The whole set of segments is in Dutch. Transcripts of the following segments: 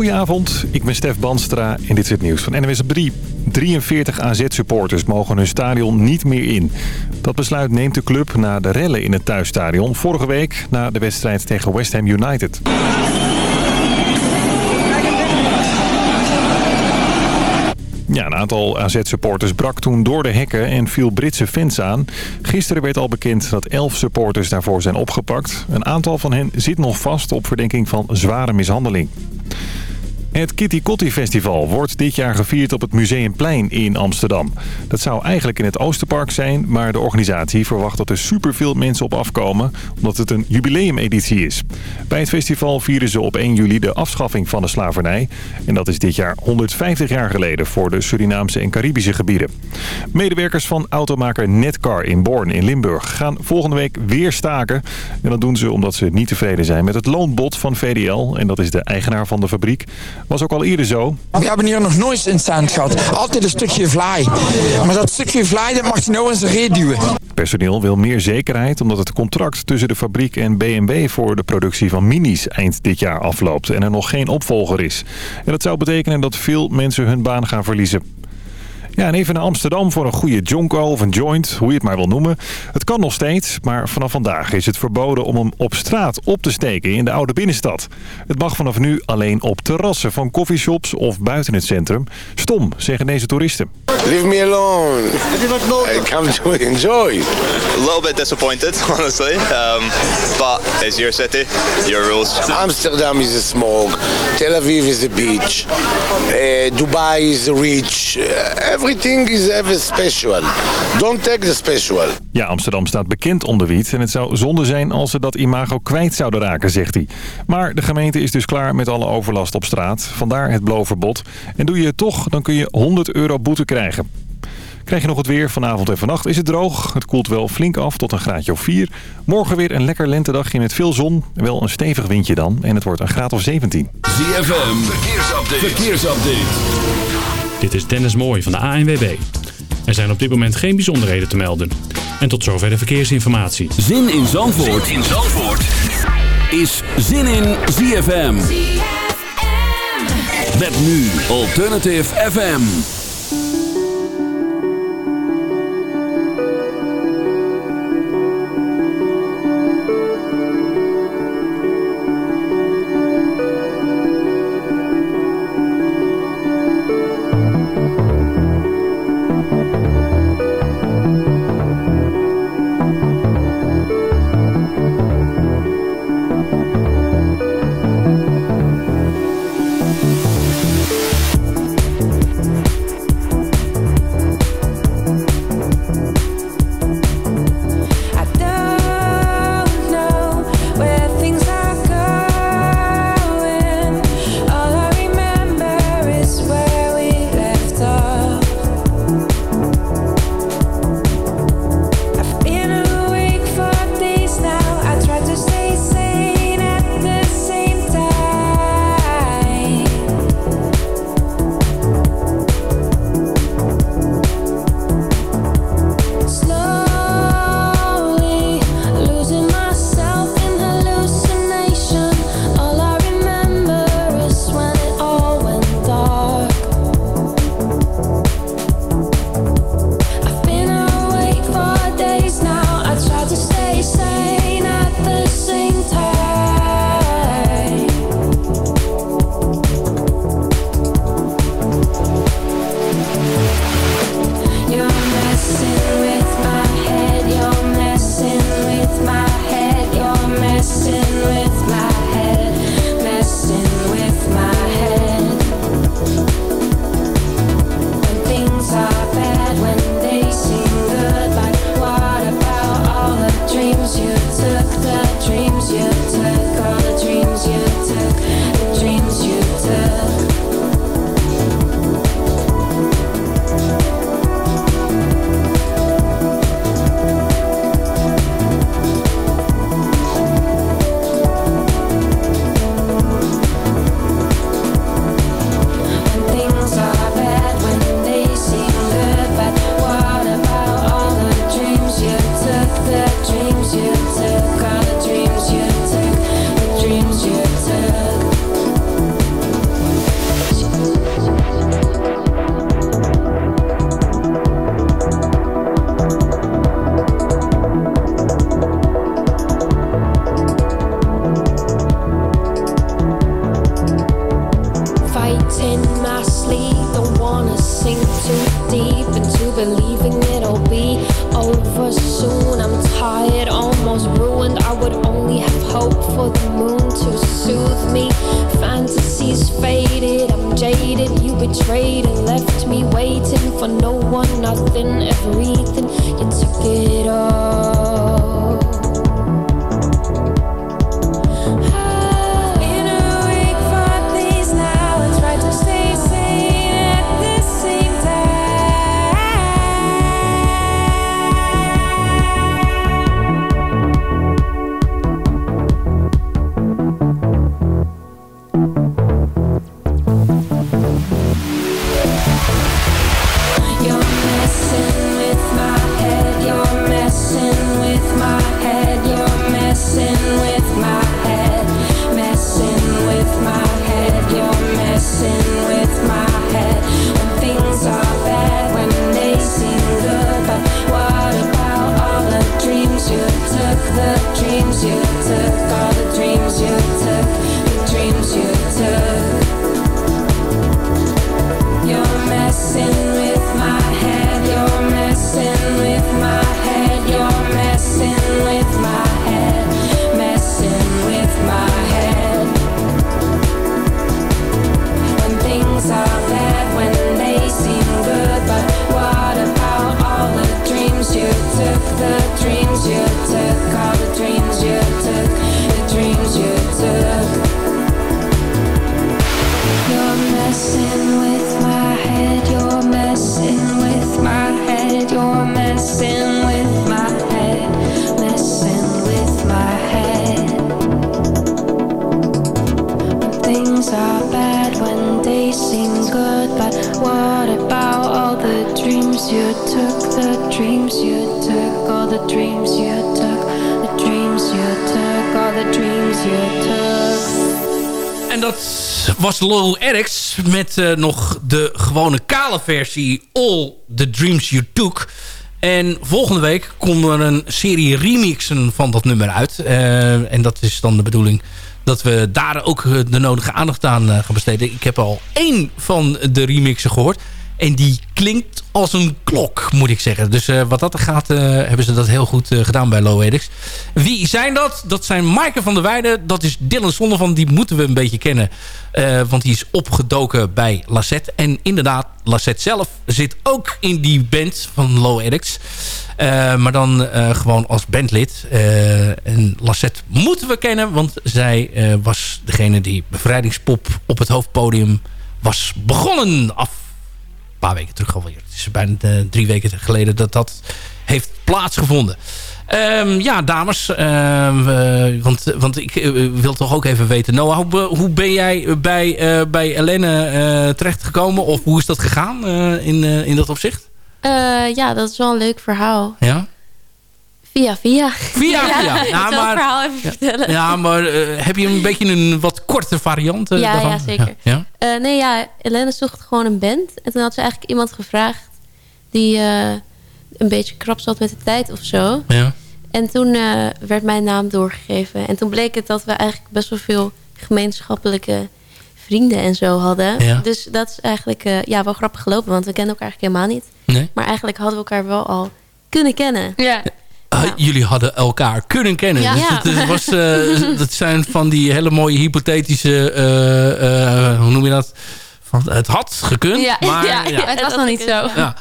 Goedenavond, ik ben Stef Banstra en dit is het nieuws van NWS op 3. 43 AZ-supporters mogen hun stadion niet meer in. Dat besluit neemt de club na de rellen in het thuisstadion vorige week... na de wedstrijd tegen West Ham United. Ja, een aantal AZ-supporters brak toen door de hekken en viel Britse fans aan. Gisteren werd al bekend dat elf supporters daarvoor zijn opgepakt. Een aantal van hen zit nog vast op verdenking van zware mishandeling. Het Kitty Kotti Festival wordt dit jaar gevierd op het Museumplein in Amsterdam. Dat zou eigenlijk in het Oosterpark zijn, maar de organisatie verwacht dat er superveel mensen op afkomen, omdat het een jubileumeditie is. Bij het festival vieren ze op 1 juli de afschaffing van de slavernij. En dat is dit jaar 150 jaar geleden voor de Surinaamse en Caribische gebieden. Medewerkers van automaker Netcar in Born in Limburg gaan volgende week weer staken. En dat doen ze omdat ze niet tevreden zijn met het loonbod van VDL. En dat is de eigenaar van de fabriek. Was ook al eerder zo. We hebben hier nog nooit een stand gehad. Altijd een stukje vlaai. Maar dat stukje vlaai dat mag je nou in zijn reet duwen. Personeel wil meer zekerheid omdat het contract tussen de fabriek en BMW voor de productie van minis eind dit jaar afloopt en er nog geen opvolger is. En dat zou betekenen dat veel mensen hun baan gaan verliezen. Ja, en even naar Amsterdam voor een goede jonko of een joint, hoe je het maar wil noemen. Het kan nog steeds, maar vanaf vandaag is het verboden om hem op straat op te steken in de oude binnenstad. Het mag vanaf nu alleen op terrassen van coffeeshops of buiten het centrum. Stom, zeggen deze toeristen. Leave me alone. I come to enjoy. A little bit disappointed, honestly. Um, but it's your city, your rules. Amsterdam is a smoke. Tel Aviv is a beach. Uh, Dubai is rich. Uh, everything is ever special. Don't take the special. Ja, Amsterdam staat bekend onder wiet en het zou zonde zijn als ze dat imago kwijt zouden raken, zegt hij. Maar de gemeente is dus klaar met alle overlast op straat. Vandaar het blowverbod. En doe je het toch, dan kun je 100 euro boete krijgen. Krijg je nog het weer. Vanavond en vannacht is het droog. Het koelt wel flink af tot een graadje of 4. Morgen weer een lekker lentedagje met veel zon. Wel een stevig windje dan. En het wordt een graad of 17. ZFM. Verkeersupdate. Verkeersupdate. Dit is Dennis Mooij van de ANWB. Er zijn op dit moment geen bijzonderheden te melden. En tot zover de verkeersinformatie. Zin in Zandvoort, zin in Zandvoort. is Zin in ZFM. Met nu Alternative FM. En dat was Low Erics met eh, nog de gewone kale versie All the Dreams You Took. En volgende week komt er een serie remixen van dat nummer uit. Eh, en dat is dan de bedoeling dat we daar ook eh, de nodige aandacht aan gaan besteden. Ik heb al één van de remixen gehoord. En die klinkt als een klok, moet ik zeggen. Dus uh, wat dat gaat, uh, hebben ze dat heel goed uh, gedaan bij Low Edix. Wie zijn dat? Dat zijn Maaike van der Weijden. Dat is Dylan Zondervan. Die moeten we een beetje kennen. want die is opgedoken bij Lassette. En inderdaad, Lassette zelf zit ook in die band van Low Edix. maar dan gewoon als bandlid. en Lassette moeten we kennen. Want zij was degene die bevrijdingspop op het hoofdpodium was begonnen af paar weken terug alweer. Het is bijna uh, drie weken geleden dat dat heeft plaatsgevonden. Um, ja, dames. Uh, want, want ik uh, wil toch ook even weten. Noah, hoe, hoe ben jij bij, bij Helene terechtgekomen? Of hoe is dat gegaan in, in dat opzicht? ja, dat is wel een leuk verhaal. Ja? Via, via. Via, via. Ja, ik maar, het verhaal even vertellen. Ja, maar heb je een beetje een wat korte variant ja, daarvan? Ja, zeker. Ja? Uh, nee, ja, Helene zocht gewoon een band. En toen had ze eigenlijk iemand gevraagd die uh, een beetje krap zat met de tijd of zo. Ja. En toen uh, werd mijn naam doorgegeven. En toen bleek het dat we eigenlijk best wel veel gemeenschappelijke vrienden en zo hadden. Ja. Dus dat is eigenlijk ja, wel grappig gelopen, want we kennen elkaar eigenlijk helemaal niet. Nee. Maar eigenlijk hadden we elkaar wel al kunnen kennen. Ja. Jullie hadden elkaar kunnen kennen. Ja. Dus het, het was, uh, dat zijn van die hele mooie hypothetische... Uh, hoe noem je dat? Van, het had gekund, Ja, maar... ja, ja. het was nog niet zo. Ja.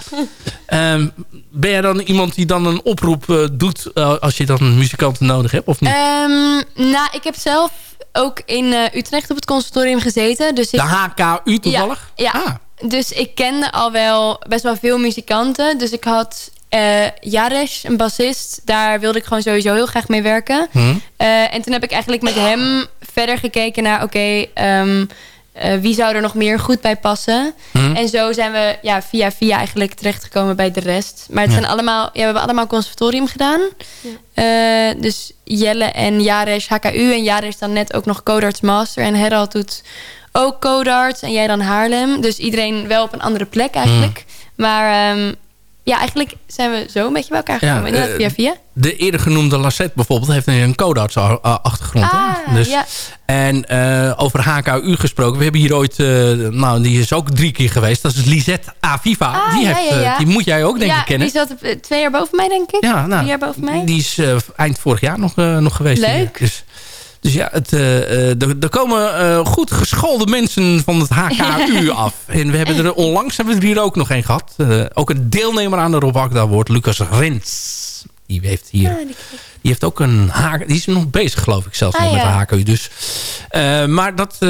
Um, ben jij dan iemand die dan een oproep doet... als je dan muzikanten nodig hebt, of niet? Um, nou, ik heb zelf ook in Utrecht op het conservatorium gezeten. Dus ik, De HKU toevallig? Ja, ja. Ah. dus ik kende al wel best wel veel muzikanten. Dus ik had uh, Jaresh, een bassist. Daar wilde ik gewoon sowieso heel graag mee werken. Hmm. Uh, en toen heb ik eigenlijk met hem verder gekeken naar... oké, okay, um, uh, wie zou er nog meer goed bij passen? Hmm. En zo zijn we ja, via via eigenlijk terechtgekomen bij de rest. Maar het Ja. zijn allemaal, ja, we hebben allemaal conservatorium gedaan. Ja. dus Jelle en Jaresh HKU. En Jaresh dan net ook nog Codarts Master. En Herald doet ook Codarts. En jij dan Haarlem. Dus iedereen wel op een andere plek eigenlijk. Maar... Um, ja, eigenlijk zijn we zo een beetje bij elkaar gekomen. Ja, uh, via via. De eerder genoemde Lassette bijvoorbeeld heeft een codarts achtergrond. Ah, dus, ja. En uh, over HKU gesproken. We hebben hier ooit, uh, nou die is ook drie keer geweest. Dat is Lisette Aviva. Ah, die, ja, heeft, die moet jij ook denk ik kennen. die zat twee jaar boven mij denk ik. Ja, nou, Drie jaar boven mij. Die is eind vorig jaar nog, nog geweest. Leuk. Hier. Dus, Dus ja, het, eh, eh, er, komen eh, goed geschoolde mensen van het HKU af. En we hebben er onlangs hebben we er hier ook nog een gehad. Eh, ook een deelnemer aan de Rob Akda wordt Lucas Rens. Die heeft hier... Die heeft ook een haak. Die is nog bezig, geloof ik, zelfs Ah, nog met de ja. HKU. Dus, eh, maar dat, eh,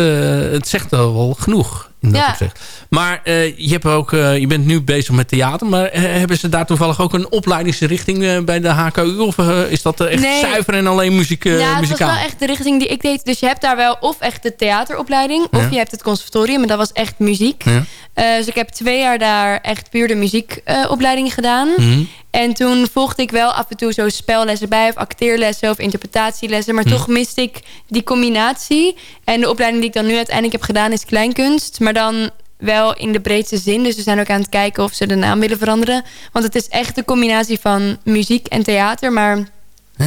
het zegt wel wel genoeg. In dat Ja. opzicht. Maar eh, je, hebt ook, je bent nu bezig met theater. Maar hebben ze daar toevallig ook een opleidingsrichting bij de HKU? Of is dat echt Nee. zuiver en alleen muziek, ja, was muzikaal? wel echt de richting die ik deed. Dus je hebt daar wel of echt de theateropleiding... of Ja. je hebt het conservatorium, en dat was echt muziek. Ja. Dus ik heb twee jaar daar echt puur de muziekopleiding gedaan. Mhm. En toen volgde ik wel af en toe zo spellessen bij... of acteerlessen of interpretatielessen. Maar Mhm. toch miste ik die combinatie. En de opleiding die ik dan nu uiteindelijk heb gedaan is kleinkunst. Maar dan wel in de breedste zin. Dus we zijn ook aan het kijken of ze de naam willen veranderen. Want het is echt een combinatie van muziek en theater. Maar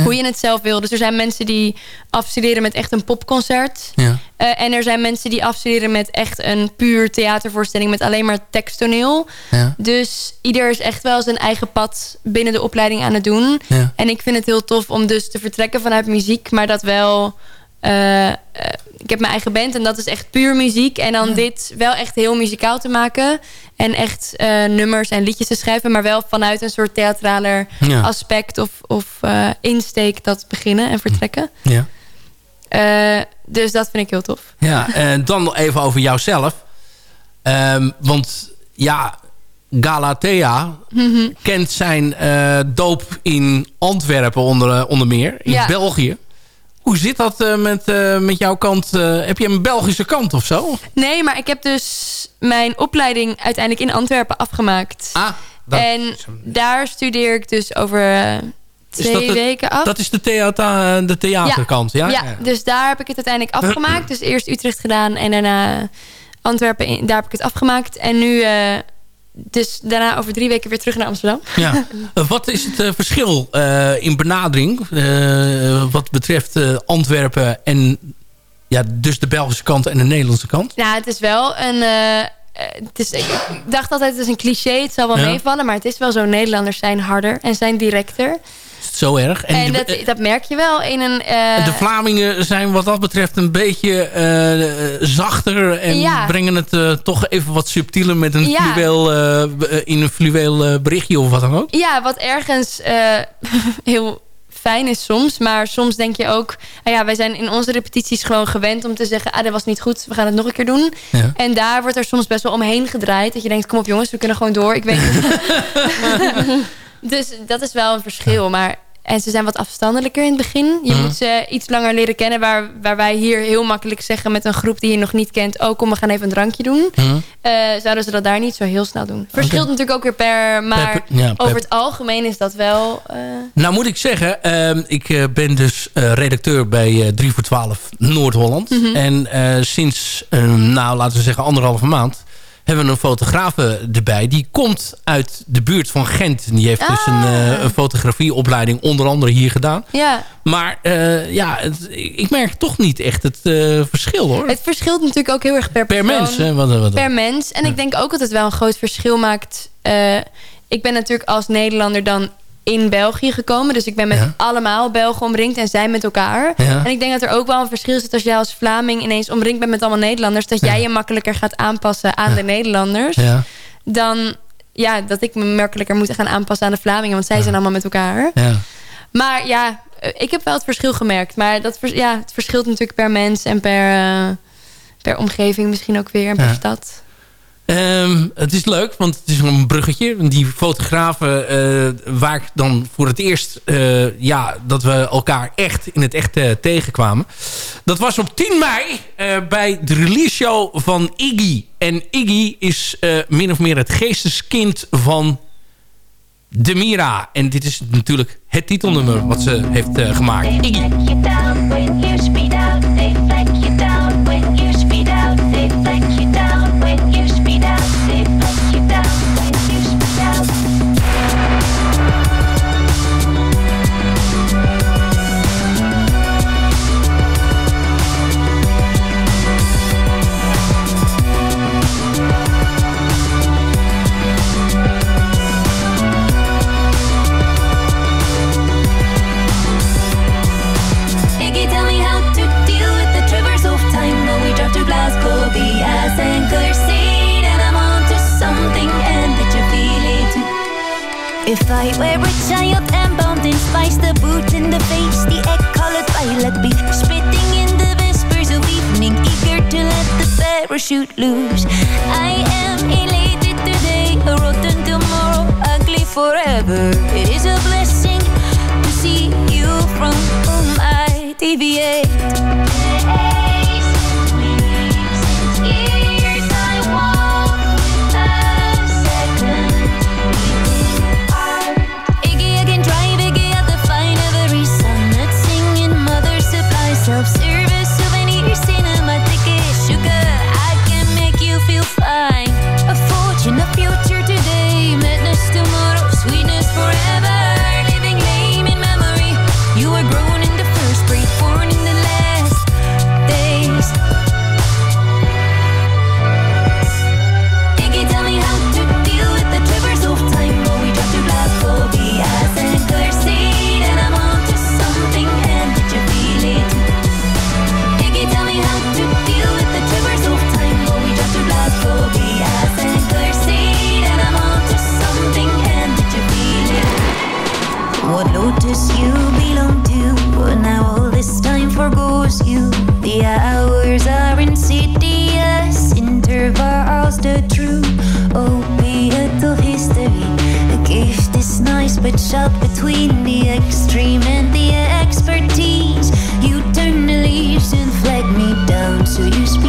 hoe je het zelf wil. Dus er zijn mensen die afstuderen met echt een popconcert. Ja. Eh, en er zijn mensen die afstuderen met echt een puur theatervoorstelling... met alleen maar teksttoneel. Ja. Dus ieder is echt wel zijn eigen pad binnen de opleiding aan het doen. Ja. En ik vind het heel tof om dus te vertrekken vanuit muziek... maar dat wel... eh, eh, ik heb mijn eigen band en dat is echt puur muziek. En dan dit wel echt heel muzikaal te maken. En echt eh, nummers en liedjes te schrijven. Maar wel vanuit een soort theatraler Ja. aspect of, of insteek dat beginnen en vertrekken. Ja. Dus dat vind ik heel tof. Ja, en dan nog even over jouzelf. Ehm, want ja, Galatea Mhm. kent zijn doop in Antwerpen onder, onder meer. In. België. Hoe zit dat eh, met, eh, met jouw kant? eh, heb je een Belgische kant of zo? Nee, maar ik heb dus mijn opleiding uiteindelijk in Antwerpen afgemaakt. Ah, dat, en daar studeer ik dus over twee het- weken af. dat is de, theater, de theaterkant, ja? Ja, dus daar heb ik het uiteindelijk afgemaakt. Dus eerst Utrecht gedaan en daarna Antwerpen. Daar heb ik het afgemaakt. En nu dus daarna over drie weken weer terug naar Amsterdam. Ja. Wat is het eh, verschil eh, in benadering eh, wat betreft Antwerpen en ja, dus de Belgische kant en de Nederlandse kant? Nou, het is wel een... het is, ik dacht altijd, het is een cliché. Het zal wel Ja. meevallen. Maar het is wel zo. Nederlanders zijn harder en zijn directer. Zo erg? En, dat, dat merk je wel in een... eh, de Vlamingen zijn wat dat betreft een beetje eh, zachter en Ja. brengen het eh, toch even wat subtieler met een Ja. fluweel, in een fluweel berichtje of wat dan ook. Ja, wat ergens heel fijn is soms. Maar soms denk je ook... ah ja, wij zijn in onze repetities gewoon gewend om te zeggen... ah, dat was niet goed, we gaan het nog een keer doen. Ja. En daar wordt er soms best wel omheen gedraaid. Dat je denkt, kom op jongens, we kunnen gewoon door. Ik weet dus dat is wel een verschil. Maar, en ze zijn wat afstandelijker in het begin. Je Mhm. moet ze iets langer leren kennen. Waar, waar wij hier heel makkelijk zeggen met een groep die je nog niet kent... oh, kom, we gaan even een drankje doen. Mhm. Eh, zouden ze dat daar niet zo heel snel doen. Verschilt natuurlijk ook weer per... Maar Per- ja, per- over het algemeen is dat wel... eh, Nou moet ik zeggen, ehm, ik eh, ben dus redacteur bij eh 3 voor 12 Noord-Holland. Mhm. En sinds, nou laten we zeggen anderhalve maand... hebben we een fotografe erbij. Die komt uit de buurt van Gent. En die heeft dus een, eh, een fotografieopleiding onder andere hier gedaan. ja, Maar eh, ja, het- ik merk toch niet echt het eh, verschil hoor. het verschilt natuurlijk ook heel erg per per persoon. mens. Hè? Wat, wat, Per mens. En ik denk ook dat het wel een groot verschil maakt. Eh, ik ben natuurlijk als Nederlander dan in België gekomen. Dus ik ben met Ja. allemaal Belgen omringd en zij met elkaar. Ja. En ik denk dat er ook wel een verschil zit als jij als Vlaming ineens omringd bent met allemaal Nederlanders. Dat jij je makkelijker gaat aanpassen aan de Nederlanders. Dan ja, dat ik me makkelijker moet gaan aanpassen aan de Vlamingen. Want zij zijn allemaal met elkaar. Maar ja, eh, ik heb wel het verschil gemerkt. Maar dat, ja, het verschilt natuurlijk per mens en per, eh, per omgeving misschien ook weer. En per stad. Ehm, het is leuk, want het is een bruggetje. Die fotografen eh, waar ik dan voor het eerst... eh, ja, dat we elkaar echt in het echt tegenkwamen. Dat was op 10 mei eh, bij de release show van Iggy. En Iggy is min of meer het geesteskind van Demira. En dit is natuurlijk het titelnummer wat ze heeft gemaakt. Iggy. What lotus you belong to, but now all this time forgoes you. The hours are insidious, intervals the true opiate of history. A gift is nice, but shot between the extreme and the expertise. You turn the leaves and flag me down, so you.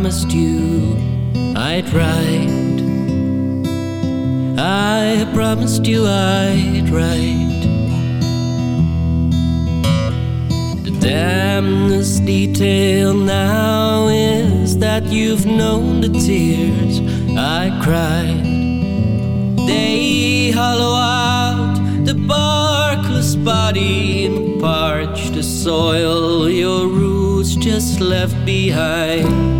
promised you I'd write. I promised you I'd write. The damnest detail now is that you've known the tears I cried. They hollow out the barkless body and parch the soil your roots just left behind.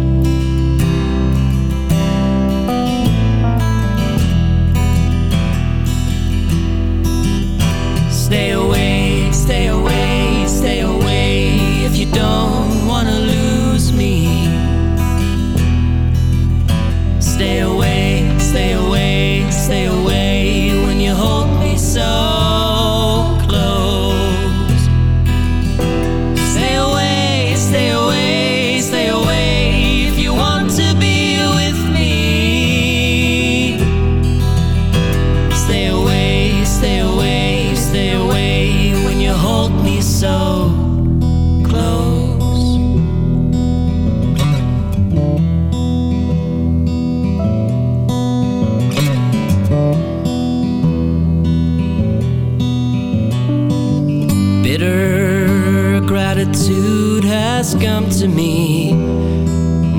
come to me.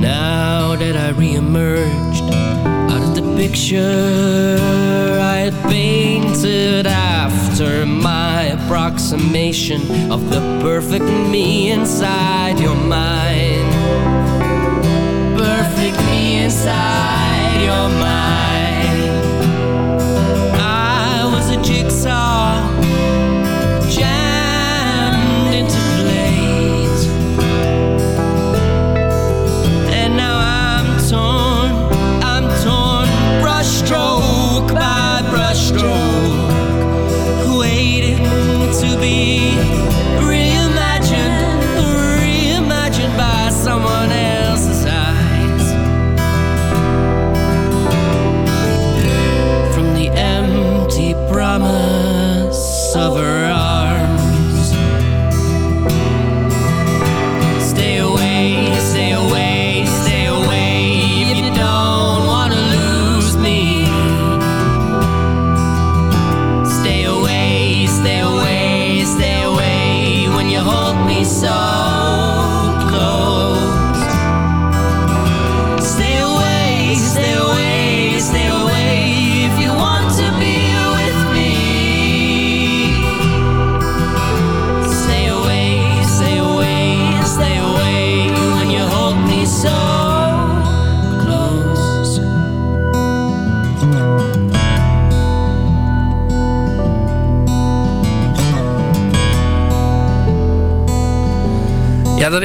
Now that I re-emerged Out of the picture I had painted After my approximation Of the perfect me inside your mind. Perfect me inside your mind. be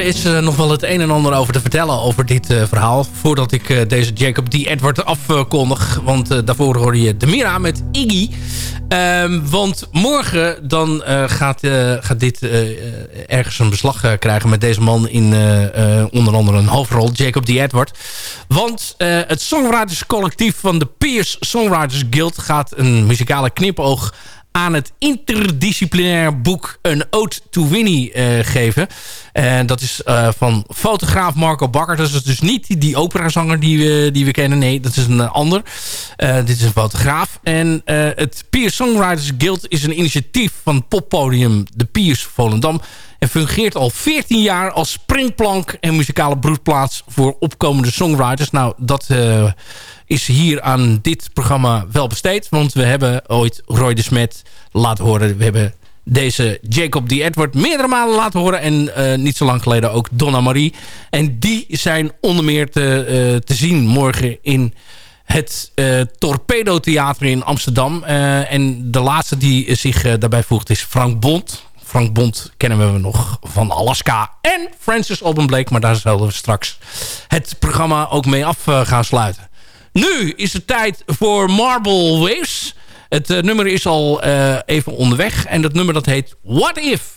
is eh, nog wel het een en ander over te vertellen over dit eh, verhaal. Voordat ik eh, deze Jacob D. Edward afkondig. Want daarvoor hoorde je Demira met Iggy. Ehm, want morgen dan gaat, gaat dit ergens een beslag krijgen met deze man in onder andere een hoofdrol, Jacob D. Edward. Want het songwriters collectief van de Peers Songwriters Guild gaat een muzikale knipoog aan het interdisciplinair boek Een Ode to Winnie eh, geven. En dat is eh, van fotograaf Marco Bakker. Dat is dus niet die, operazanger die we, die we kennen. Nee, dat is een ander. Eh, dit is een fotograaf. En het Peers Songwriters Guild is een initiatief van poppodium De Piers Volendam. En fungeert al 14 jaar als springplank en muzikale broedplaats voor opkomende songwriters. Nou, dat eh, is hier aan dit programma wel besteed. Want we hebben ooit Roy de Smet laten horen. We hebben deze Jacob D. Edward meerdere malen laten horen. En eh, niet zo lang geleden ook Donna Marie. En die zijn onder meer te, eh, te zien morgen in het eh, Torpedo Theater in Amsterdam. En de laatste die zich daarbij voegt is Frank Bond. Frank Bond kennen we nog van Alaska en Francis Alban. Maar daar zullen we straks het programma ook mee af eh, gaan sluiten. Nu is het tijd voor Marble Waves. Het eh, nummer is al eh, even onderweg. En dat nummer dat heet What If?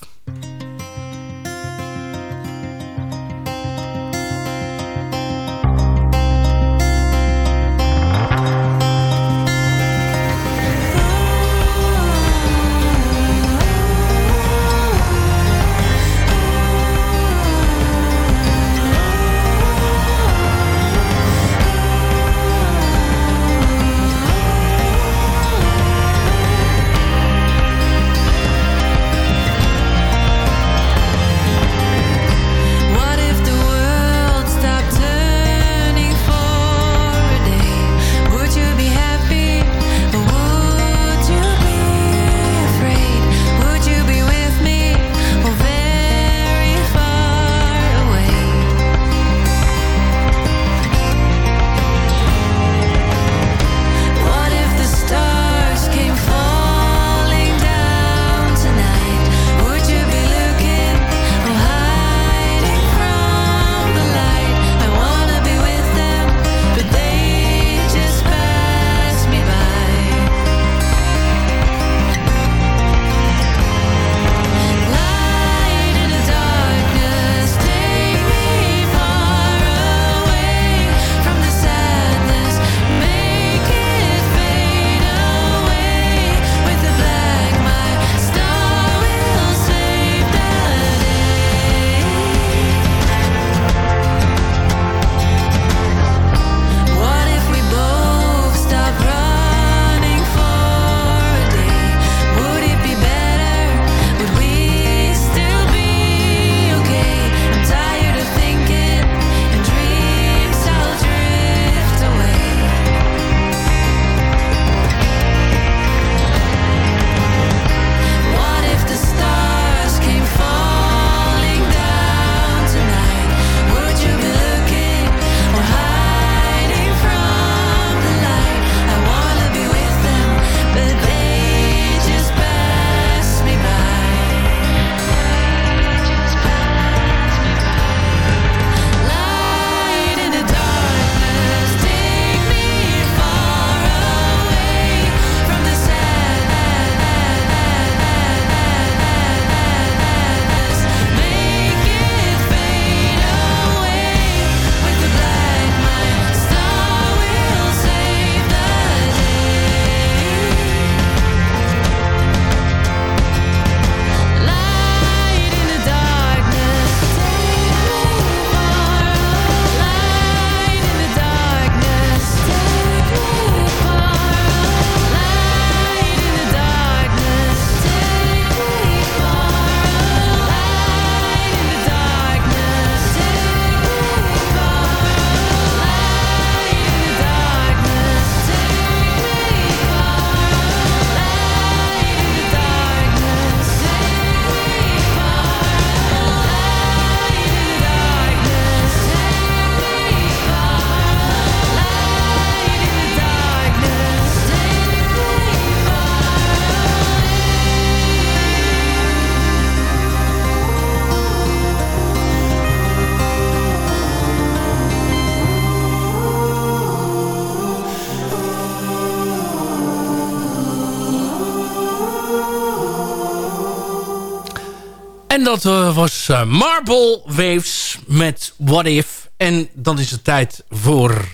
Dat eh, was eh, Marble Waves met What If. En dan is het tijd voor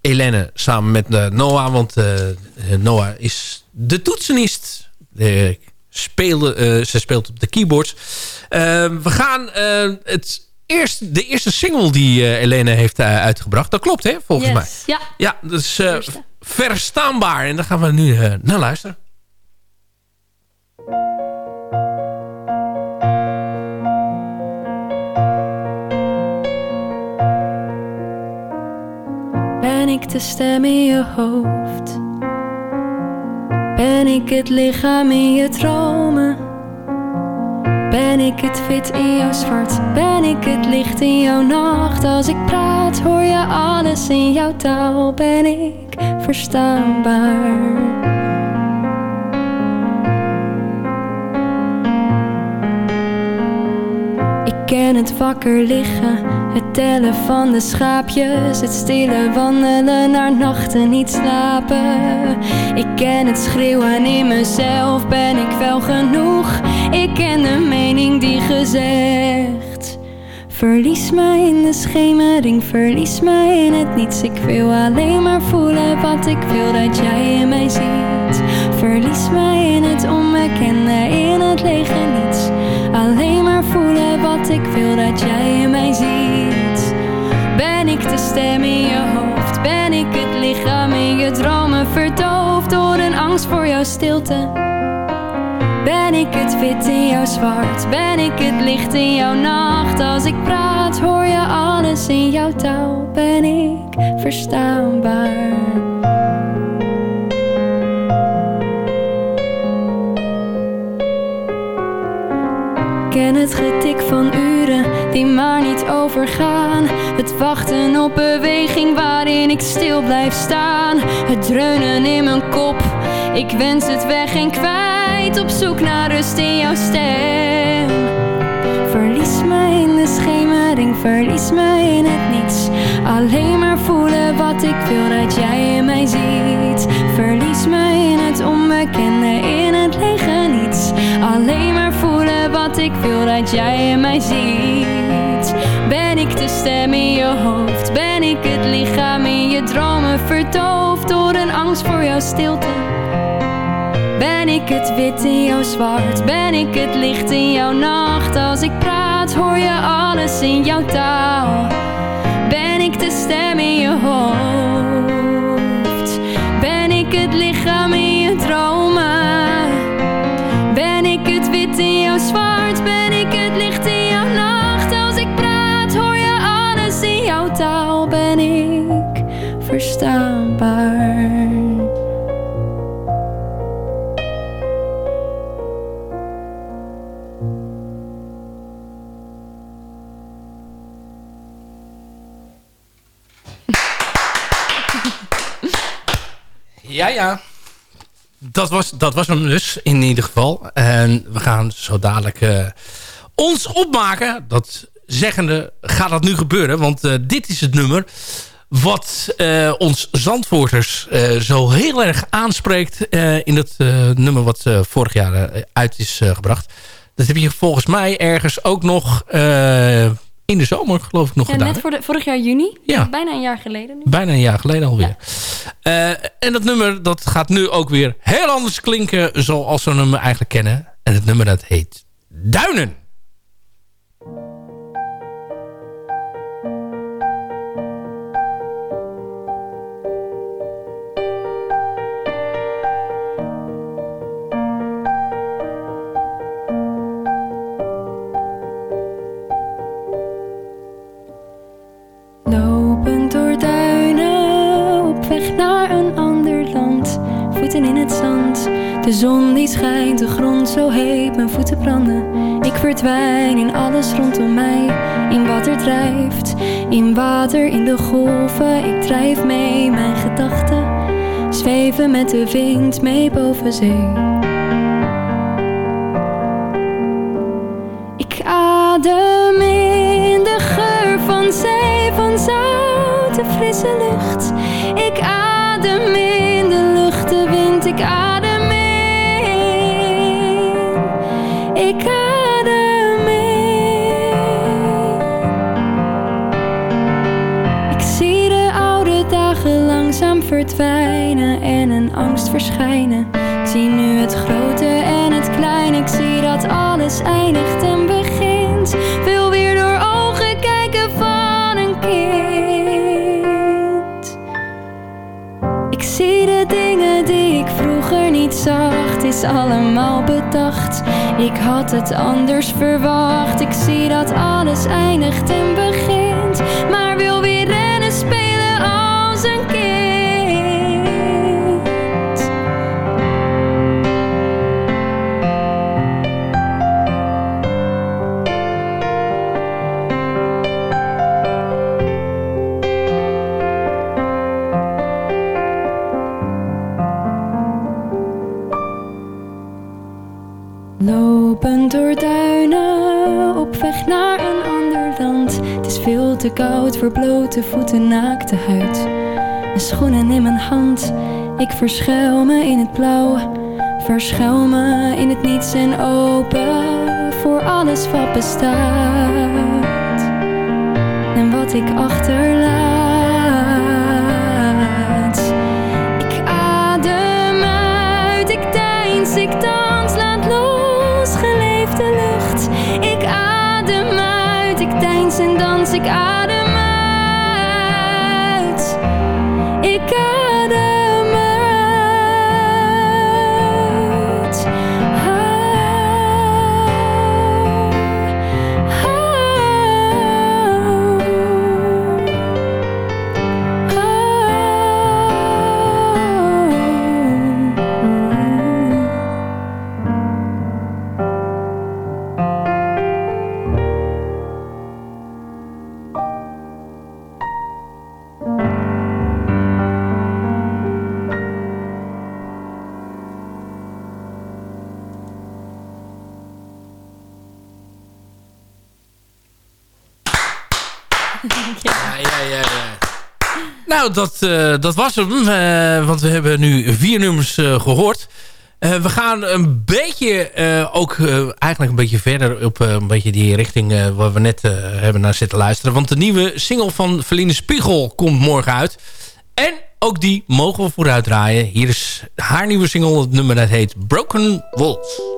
Helene samen met eh, Noah. Want Noah is de toetsenist. De speelde, ze speelt op de keyboards. We gaan het eerst, de eerste single die Helene heeft uitgebracht. Dat klopt hè, volgens Yes, mij. Ja. Ja, dat is verstaanbaar. En daar gaan we nu naar luisteren. Ben ik de stem in je hoofd? Ben ik het lichaam in je dromen? Ben ik het wit in jouw zwart? Ben ik het licht in jouw nacht? Als ik praat hoor je alles in jouw taal. Ben ik verstaanbaar? Ik ken het wakker liggen, het tellen van de schaapjes, het stille wandelen naar nachten niet slapen. Ik ken het schreeuwen in mezelf, ben ik wel genoeg? Ik ken de mening die gezegd. Verlies mij in de schemering, verlies mij in het niets. Ik wil alleen maar voelen wat ik wil dat jij in mij ziet. Verlies mij in het onbekende, in het lege niets. Alleen maar voelen wat ik wil dat jij. Ben ik de stem in je hoofd? Ben ik het lichaam in je dromen verdoofd door een angst voor jouw stilte? Ben ik het wit in jouw zwart? Ben ik het licht in jouw nacht? Als ik praat hoor je alles in jouw taal. Ben ik verstaanbaar? ken het getik van uren die maar niet overgaan. Wachten op beweging waarin ik stil blijf staan. Het dreunen in mijn kop, ik wens het weg en kwijt. Op zoek naar rust in jouw stem. Verlies mij in de schemering, verlies mij in het niets. Alleen maar voelen wat ik wil dat jij in mij ziet. Verlies mij in het onbekende, in het lege niets. Alleen maar voelen wat ik wil dat jij in mij ziet. Stem in je hoofd? Ben ik het lichaam in je dromen verdoofd door een angst voor jouw stilte? Ben ik het wit in jouw zwart? Ben ik het licht in jouw nacht? Als ik praat hoor je alles in jouw taal. Ben ik de stem in je hoofd? Ja. Dat was, dat was hem dus, in ieder geval. En we gaan zo dadelijk eh, ons opmaken. Dat zeggende gaat dat nu gebeuren. Want eh, dit is het nummer wat eh, ons Zandvoorters zo heel erg aanspreekt... in dat nummer wat vorig jaar uit is gebracht. Dat heb je volgens mij ergens ook nog in de zomer, geloof ik, nog Ja, gedaan. net voor de, vorig jaar juni. Ja. Bijna een jaar geleden nu. Bijna een jaar geleden alweer. Eh, en dat nummer dat gaat nu ook weer heel anders klinken zoals we hem eigenlijk kennen. En het nummer dat heet Duinen. De zon die schijnt, de grond zo heet, mijn voeten branden. Ik verdwijn in alles rondom mij, in wat er drijft. In water, in de golven, ik drijf mee, mijn gedachten zweven met de wind mee boven zee. Ik adem in de geur van zee, van zoute frisse lucht. Ik adem in de lucht, de wind, ik adem verdwijnen en een angst verschijnen. Ik zie nu het grote en het kleine. Ik zie dat alles eindigt en begint. Wil weer door ogen kijken van een kind. Ik zie de dingen die ik vroeger niet zag. Het is allemaal bedacht. Ik had het anders verwacht. Ik zie dat alles eindigt en begint. Maar wil weer te koud voor blote voeten, naakte huid. Mijn schoenen in mijn hand, ik verschuil me in het blauw. Verschuil me in het niets en open voor alles wat bestaat. En wat ik achterlaat. En dans, Nou, dat, eh, dat was hem. eh, want we hebben nu vier nummers eh, gehoord. Eh, we gaan een beetje ook eigenlijk een beetje verder op een beetje die richting waar we net hebben naar zitten luisteren. Want de nieuwe single van Verline Spiegel komt morgen uit. En ook die mogen we vooruit draaien. Hier is haar nieuwe single. Het nummer dat heet Broken Walls.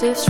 captives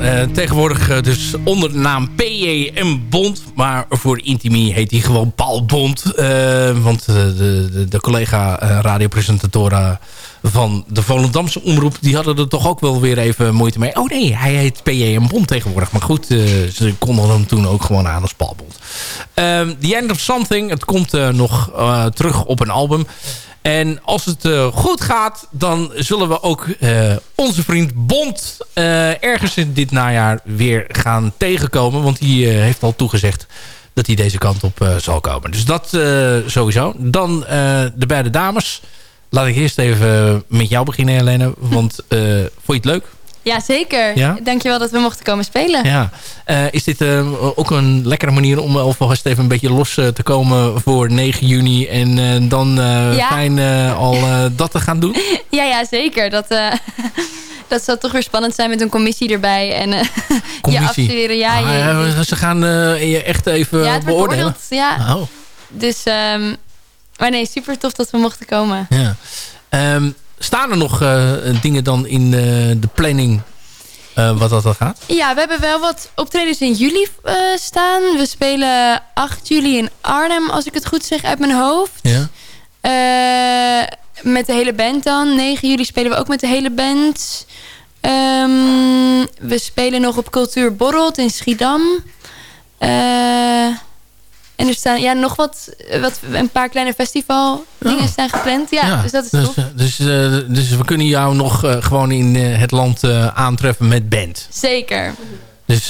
Eh, tegenwoordig eh, dus onder de naam PJM Bond. Maar voor Intimi heet hij gewoon Paul Bond. Eh, want de, de, de collega eh, radiopresentatoren van de Volendamse omroep... die hadden er toch ook wel weer even moeite mee. Oh nee, hij heet PJM Bond tegenwoordig. Maar goed, ze konden hem toen ook gewoon aan als Paul Bond. Ehm, The End of Something, het komt nog terug op een album... En als het eh, goed gaat, dan zullen we ook eh, onze vriend Bond eh, ergens in dit najaar weer gaan tegenkomen. Want die heeft al toegezegd dat hij deze kant op zal komen. Dus dat sowieso. Dan de beide dames. Laat ik eerst even met jou beginnen, Helene. Want vond je het leuk? Ja, zeker. Ja? Dankjewel dat we mochten komen spelen. Ja. Eh, is dit eh, ook een lekkere manier om alvast even een beetje los eh, te komen voor 9 juni en dan Ja. fijn al dat te gaan doen? Ja, ja, zeker. Dat, dat zal toch weer spannend zijn met een commissie erbij. En je afstuderen. Ja, Ah, ja, ze gaan je echt even ja, beoordelen. Ja. Oh, Dus, ehm, maar nee, super tof dat we mochten komen. ja. Ehm, staan er nog eh, dingen dan in eh, de planning eh, wat dat dan gaat? Ja, we hebben wel wat optredens in juli staan. We spelen 8 juli in Arnhem, als ik het goed zeg uit mijn hoofd. Ja. Met de hele band dan. 9 juli spelen we ook met de hele band. Ehm, we spelen nog op Cultuur Borrelt in Schiedam. En er staan ja, nog wat, wat, een paar kleine festival dingen staan gepland. Ja, dus dat is dus, eh, dus, eh, dus we kunnen jou nog eh, gewoon in het land aantreffen met band. Zeker. Dus,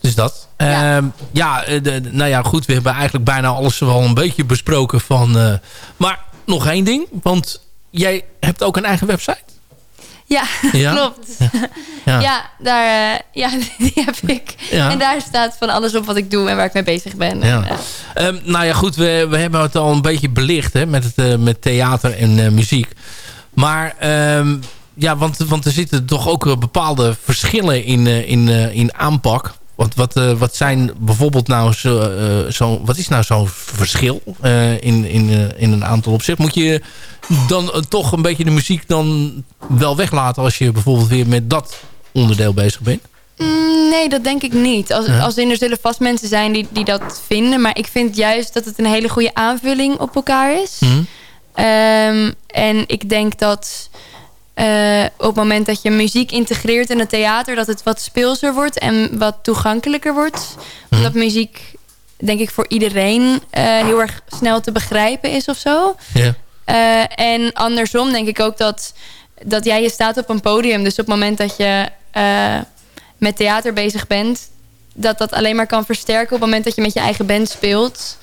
dus dat. Ja, ja eh, de- nou ja, goed. We hebben eigenlijk bijna alles wel een beetje besproken van... maar nog één ding. Want jij hebt ook een eigen website. Ja, Ja? klopt. Ja. Ja, daar, eh, ja, die heb ik. En daar staat van alles op wat ik doe en waar ik mee bezig ben. En, eh, Ehm, nou ja, goed. We, we hebben het al een beetje belicht hè, met, het, eh, met theater en eh, muziek. Maar ehm, ja, want, want er zitten toch ook bepaalde verschillen in, in, in aanpak. Want wat, eh, wat zijn bijvoorbeeld nou zo, eh, zo wat is nou zo'n verschil eh, in, in, eh, in een aantal opzichten? Moet je dan eh, toch een beetje de muziek dan wel weglaten als je bijvoorbeeld weer met dat onderdeel bezig bent? Mm, Nee, dat denk ik niet. Als, Ja. als er zullen vast mensen zijn die, die dat vinden. Maar ik vind juist dat het een hele goede aanvulling op elkaar is. Mhm. Ehm, en ik denk dat eh, op het moment dat je muziek integreert in het theater... dat het wat speelser wordt en wat toegankelijker wordt. Omdat muziek, denk ik, voor iedereen eh, heel erg snel te begrijpen is of zo. Ja. Eh, en andersom denk ik ook dat, dat jij je staat op een podium. Dus op het moment dat je met theater bezig bent... dat dat alleen maar kan versterken op het moment dat je met je eigen band speelt.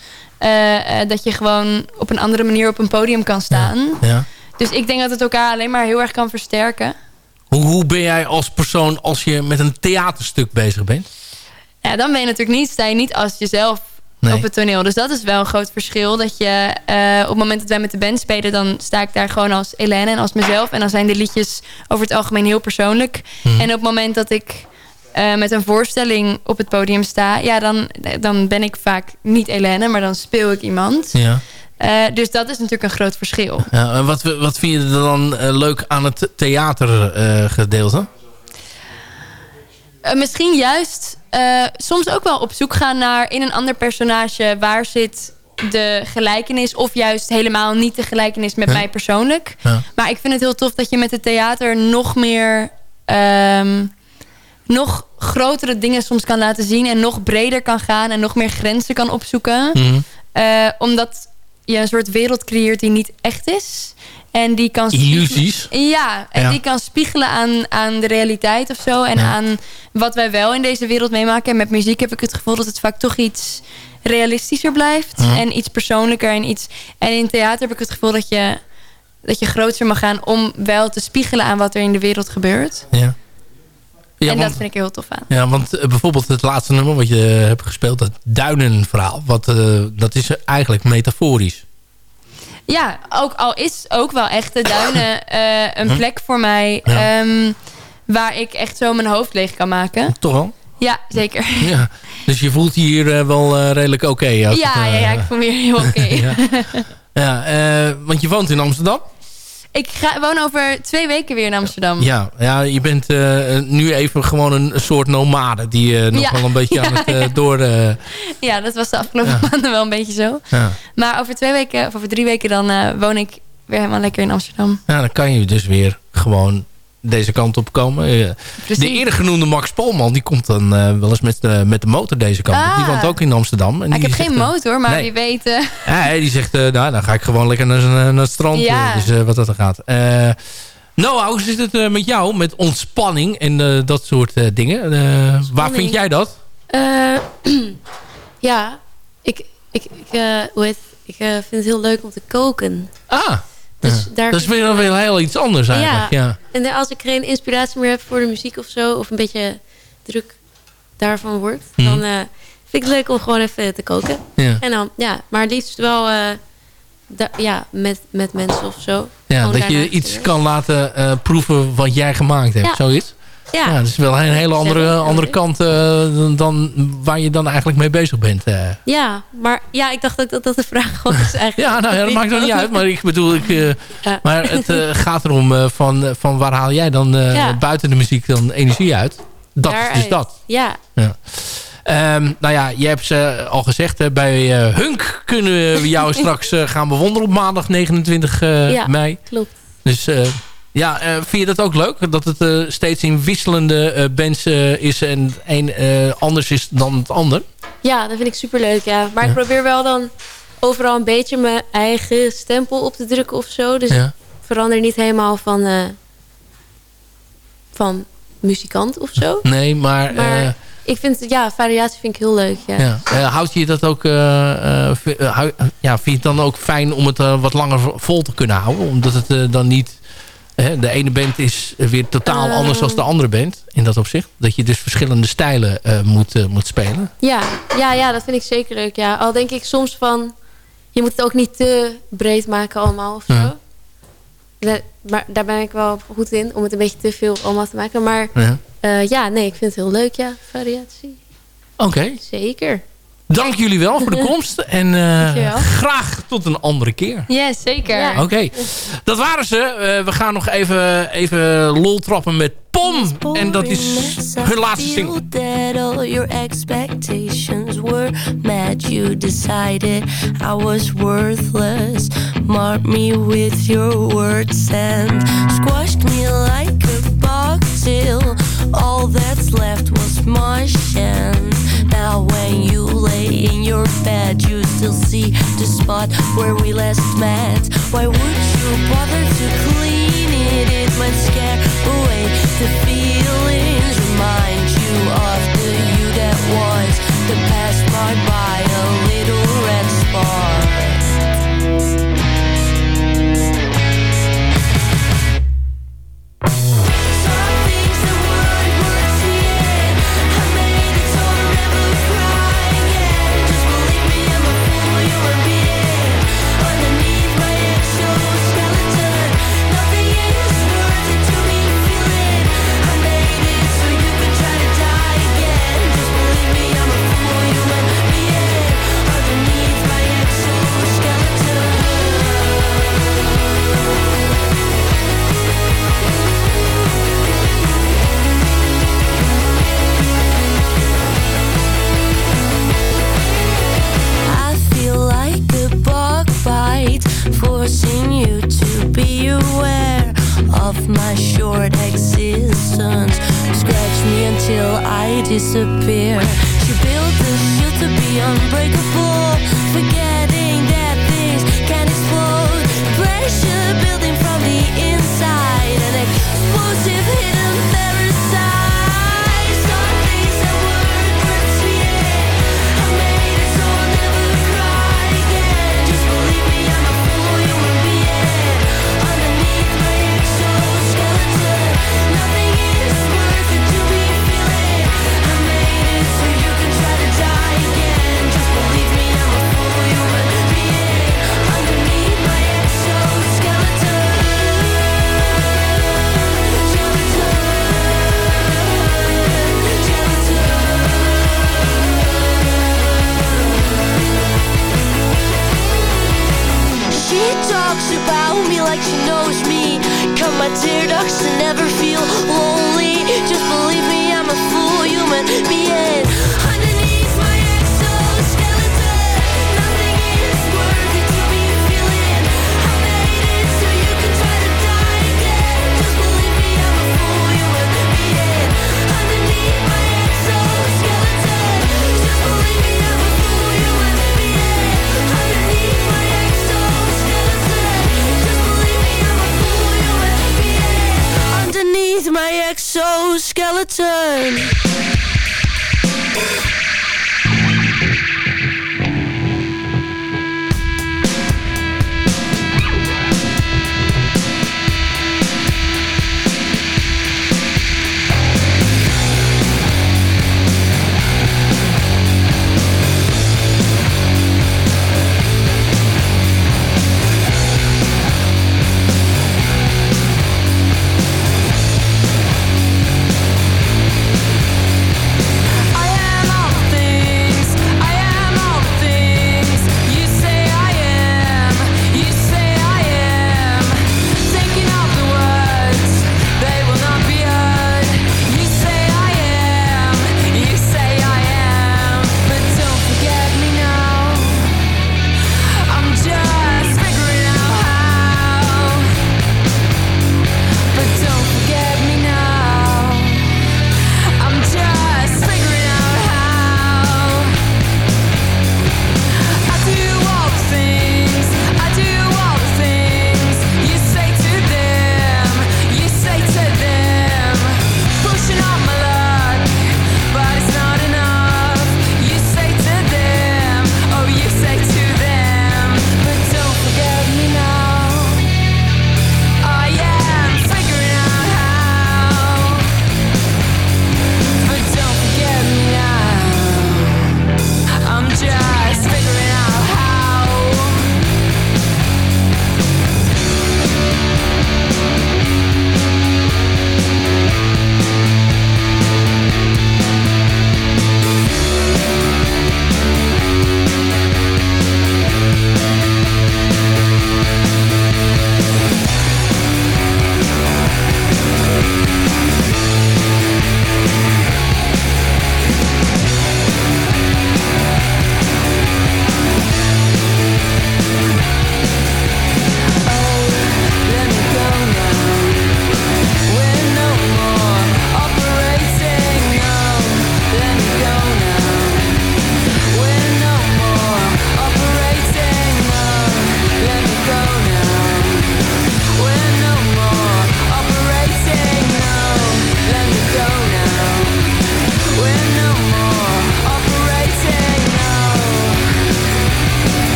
Dat je gewoon op een andere manier op een podium kan staan. Ja. Dus ik denk dat het elkaar alleen maar heel erg kan versterken. Hoe, hoe ben jij als persoon als je met een theaterstuk bezig bent? Ja, dan ben je natuurlijk niet, sta je niet als jezelf Nee. op het toneel. Dus dat is wel een groot verschil. Dat je eh, op het moment dat wij met de band spelen, dan sta ik daar gewoon als Helene en als mezelf. En dan zijn de liedjes over het algemeen heel persoonlijk. Mhm. En op het moment dat ik eh, met een voorstelling op het podium sta, ja, dan, dan ben ik vaak niet Helene, maar dan speel ik iemand. Ja. Eh, dus dat is natuurlijk een groot verschil. Ja, en wat, wat vind je er dan eh, leuk aan het theatergedeelte? Eh, misschien juist soms ook wel op zoek gaan naar in een ander personage waar zit de gelijkenis of juist helemaal niet de gelijkenis met Ja. mij persoonlijk. Ja. Maar ik vind het heel tof dat je met het theater nog meer ehm, nog grotere dingen soms kan laten zien en nog breder kan gaan en nog meer grenzen kan opzoeken. Mhm. Omdat je een soort wereld creëert die niet echt is. En die kan Illusies. Ja, en Ja. die kan spiegelen aan, aan de realiteit of zo. En aan wat wij wel in deze wereld meemaken. En met muziek heb ik het gevoel dat het vaak toch iets realistischer blijft. En iets persoonlijker. En, iets, en in theater heb ik het gevoel dat je, dat je groter mag gaan... om wel te spiegelen aan wat er in de wereld gebeurt. Ja. Ja, en want- dat vind ik heel tof aan. Ja, want eh, bijvoorbeeld het laatste nummer wat je eh, hebt gespeeld, dat duinenverhaal, wat, eh, dat is eigenlijk metaforisch. Ja, ook al is ook wel echt de duinen een Hm? plek voor mij... Ja. ehm, waar ik echt zo mijn hoofd leeg kan maken. Toch wel? Ja, zeker. Ja. Dus je voelt je hier wel redelijk oké. als Ja, het, ja, ja, ik voel me hier heel oké. ja. Ja, want je woont in Amsterdam. Ik ga, woon over twee weken weer in Amsterdam. Ja, ja je bent eh, nu even gewoon een, soort nomade die eh, nog Ja. wel een beetje aan het eh, ja. door... Ja, dat was de afgelopen maanden wel een beetje zo. ja. Maar over twee weken, of over drie weken, dan woon ik weer helemaal lekker in Amsterdam. ja, dan kan je dus weer gewoon deze kant op komen. Eh, de eerder genoemde Max Polman, die komt dan eh, wel eens met de, met de motor deze kant op. Die Ah. woont ook in Amsterdam. En Ah, ik heb geen zegt, eh, motor, maar nee. wie weet... Ja, die zegt, nou, dan ga ik gewoon lekker naar, naar het strand. Ja. Dus wat dat er gaat. Noah, hoe zit het met jou? Met ontspanning en dat soort dingen. Waar vind jij dat? Ja, ik, ik, ik, hoe heet, ik vind het heel leuk om te koken. Ah, Dus daar dat is weer, weer heel iets anders eigenlijk. Ja. En als ik geen inspiratie meer heb voor de muziek of zo, of een beetje druk daarvan wordt, Mhm. dan eh, vind ik het leuk om gewoon even te koken. Ja. En dan, ja, maar liefst wel eh, da- ja, met, met mensen of zo. Ja, Gewoon dat je iets kan laten eh, proeven wat jij gemaakt hebt. Ja. Zoiets? Ja. dat is wel een hele andere, andere kant eh, dan, dan waar je dan eigenlijk mee bezig bent. eh. Ja, maar ja, ik dacht ook dat dat de vraag was eigenlijk. Ja, nou ja, dat maakt nog niet uit. Maar ik bedoel, ik, eh, Ja. maar het gaat erom van, van waar haal jij dan Ja. buiten de muziek dan energie uit? Dat is dus dat. Ja, Ja. Ehm, nou ja, je hebt ze al gezegd. bij Hunk kunnen we jou straks gaan bewonderen op maandag 29 eh, Ja. mei. klopt. Dus Ja, eh, vind je dat ook leuk? Dat het eh, steeds in wisselende eh, bands is en het een anders is dan het ander? Ja, dat vind ik superleuk, ja. Maar Ja. ik probeer wel dan overal een beetje mijn eigen stempel op te drukken of zo. Dus Ja. ik verander niet helemaal van, van muzikant of zo. Nee, maar... Maar ik vind, ja, variatie vind ik heel leuk, ja. ja. Eh, houd je dat ook... ja, vind je het dan ook fijn om het wat langer vol te kunnen houden? Omdat het dan niet... hè, de ene band is weer totaal Eh. anders dan de andere band. In dat opzicht. Dat je dus verschillende stijlen eh, moet, eh, moet spelen. Ja, ja, ja, dat vind ik zeker leuk, ja. Al denk ik soms van, je moet het ook niet te breed maken allemaal of zo. Ja. Maar daar ben ik wel goed in, om het een beetje te veel allemaal te maken. Maar Ja. eh, ja, nee, ik vind het heel leuk, ja, variatie. Oké. Zeker. Dank jullie wel voor de komst. En eh, Dankjewel. graag tot een andere keer. Yes, zeker. Oké, dat waren ze. Eh, we gaan nog even, even lol trappen met Pom. En dat is hun laatste single. that all your expectations were met. You decided I was worthless. Mark me with your words and squashed me like a bobtail. All that's left was and now when you lay in your bed, you still see the spot where we last met. Why would you bother to clean it? It might scare away the feelings. Remind you of the you that was. The past marked by a little red spot. Forcing you to be aware of my short existence. Scratch me until I disappear. She built a shield to be unbreakable, forgetting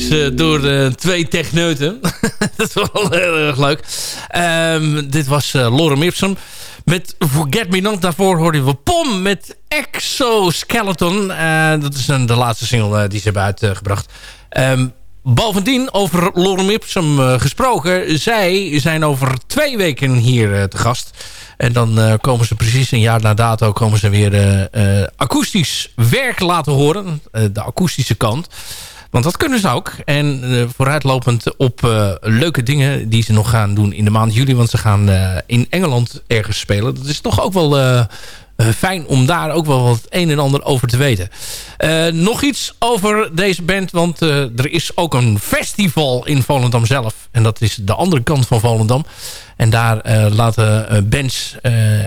eh, door eh, twee techneuten. dat is wel heel erg leuk. Ehm, dit was uh, Lorem Ipsum. Met Forget Me Not. Daarvoor hoorden we Pom met Exoskeleton. Eh, dat is de laatste single eh, die ze hebben uitgebracht. Ehm, bovendien, over Lorem Ipsum eh, gesproken. Zij zijn over twee weken hier eh, te gast. En dan eh, komen ze precies een jaar na dato... komen ze weer eh, eh, akoestisch werk laten horen. Eh, de akoestische kant. Want dat kunnen ze ook. En eh, vooruitlopend op eh, leuke dingen die ze nog gaan doen in de maand juli. Want ze gaan eh, in Engeland ergens spelen. Dat is toch ook wel fijn om daar ook wel wat een en ander over te weten. Nog iets over deze band. Want er is ook een festival in Volendam zelf. En dat is de andere kant van Volendam. En daar laten bands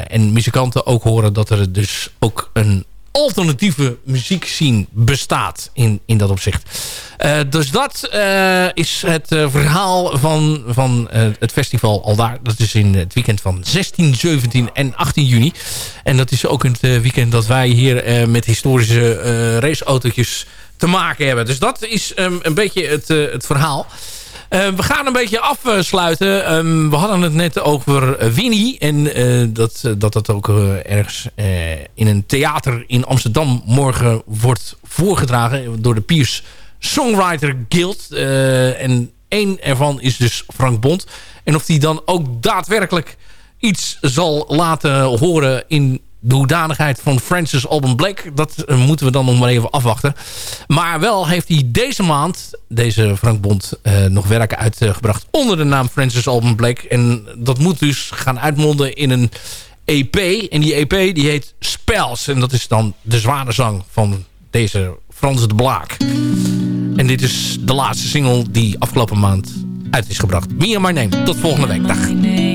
en muzikanten ook horen... dat er dus ook een alternatieve muziekscene bestaat in, in dat opzicht. Eh, dus dat eh, is het eh, verhaal van, van het festival al daar. Dat is in het weekend van 16, 17 en 18 juni. En dat is ook het eh, weekend dat wij hier met historische raceautootjes te maken hebben. Dus dat is ehm, een beetje het, het verhaal. Eh, we gaan een beetje afsluiten. Ehm, we hadden het net over Winnie. En eh, dat, eh, dat dat ook ergens in een theater in Amsterdam morgen wordt voorgedragen. Door de Piers Songwriter Guild. En één ervan is dus Frank Bond. En of die dan ook daadwerkelijk iets zal laten horen in de hoedanigheid van Francis Alban Blake. Dat eh, moeten we dan nog maar even afwachten. Maar wel heeft hij deze maand, deze Frank Bond, eh, nog werken uitgebracht onder de naam Francis Alban Blake. En dat moet dus gaan uitmonden in een EP. En die EP die heet Spells. En dat is dan de zware zang van deze Frans de Blaak. En dit is de laatste single die afgelopen maand uit is gebracht. Me and My Name. Tot volgende week. Dag.